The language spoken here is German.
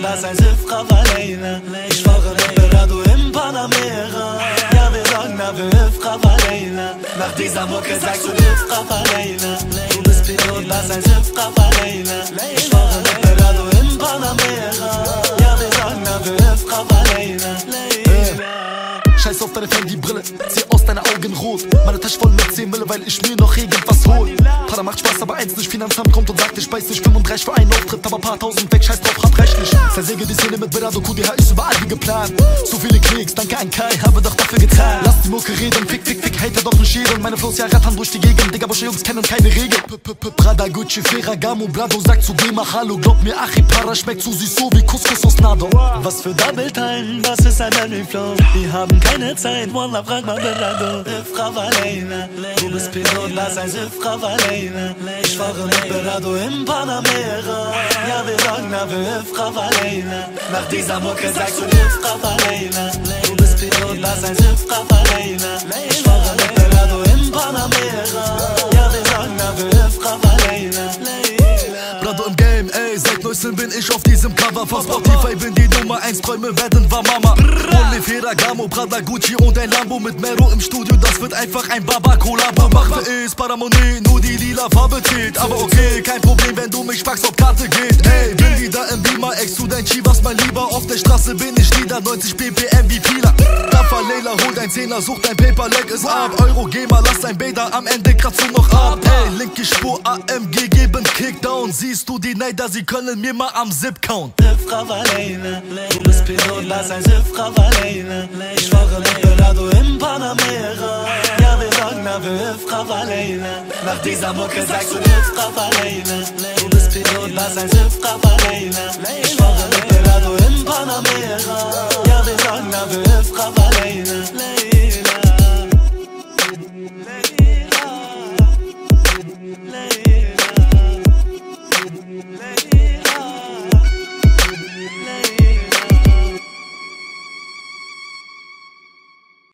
lass ein Siffra Valena Ich fahre mit Berado im Panamera. Ja, wir sagen, na, wir Hüfra Valena Nach dieser Mucke sagst du Hüfra Valena Du bist Pilot, lass ein Siffra Valena Ich fahre mit Berado im Panamera. Ja, wir sagen, na, wir Hüfra Valena Scheiß auf deine Handybrille, zieh aus deine Augen rot. Meine Tasche voll mit 10 Mille, weil ich mir noch irgendwas hol. Und ich speis nicht 35 für einen Auftritt, aber paar tausend weg, scheiß drauf, hart rechtlich. Zersäge die Szene mit Berado QDH, ist überall wie geplant. Zu viele Klicks, danke an Kai, habe doch dafür getan. Lass die Mucke reden, fick, fick, fick, hater doch nicht jeden. Meine Flows ja rattern durch die Gegend, Digga, Bosche Jungs kennen keine Regeln. Prada, Gucci, Ferragamo, Brado, sagt zu dem Hallo, glaub mir, Achi, Para schmeckt zu süß, so wie Couscous aus Nado. Was für Double Time, was ist ein Henry Flow? Wir haben keine Zeit, Wallah, frag mal Berado. Ifra Valena, du bist Pilot, lass ein Ifra Valena. Ich fahre mit Berado im Panamera. Ja, wir sagen, na, wir Ifra Valena. Nach dieser Mucke sagst du Ifra Valena. Du bist Pilot, lass ein Ifra Valena. Ich fahre ey, seit neuestem bin ich auf diesem Cover Von Spotify. Bin die Nummer 1, Träume werden war Mama. Only Ferragamo, Prada, Gucci und ein Lambo Mit Mero im Studio, das wird einfach ein Baba Collabo Mache ist Paramonie, nur die lila Farbe zählt. Aber okay, kein Problem, wenn du mich fragst, ob Karte geht. Ey, Straße bin ich wieder 90 ppm wie Pila Daffer Leila, hol dein Zehner, such dein Paper, leg es ab Euro, geh mal, lass dein Bäder, am Ende kratzt du noch ab Ey, linke Spur, AMG, geben Kickdown Siehst du die Neider, sie können mir mal am Zip count Ifra Valena, du bist Pilot, lass ein Ifra Valena. Ich fahre mit Berado im Panamera. Ja, wir sagen, na, wir Ifra Valena. Nach dieser Mucke sagst du Ifra Valena. Du bist Pilot, lass ein Ifra Valena.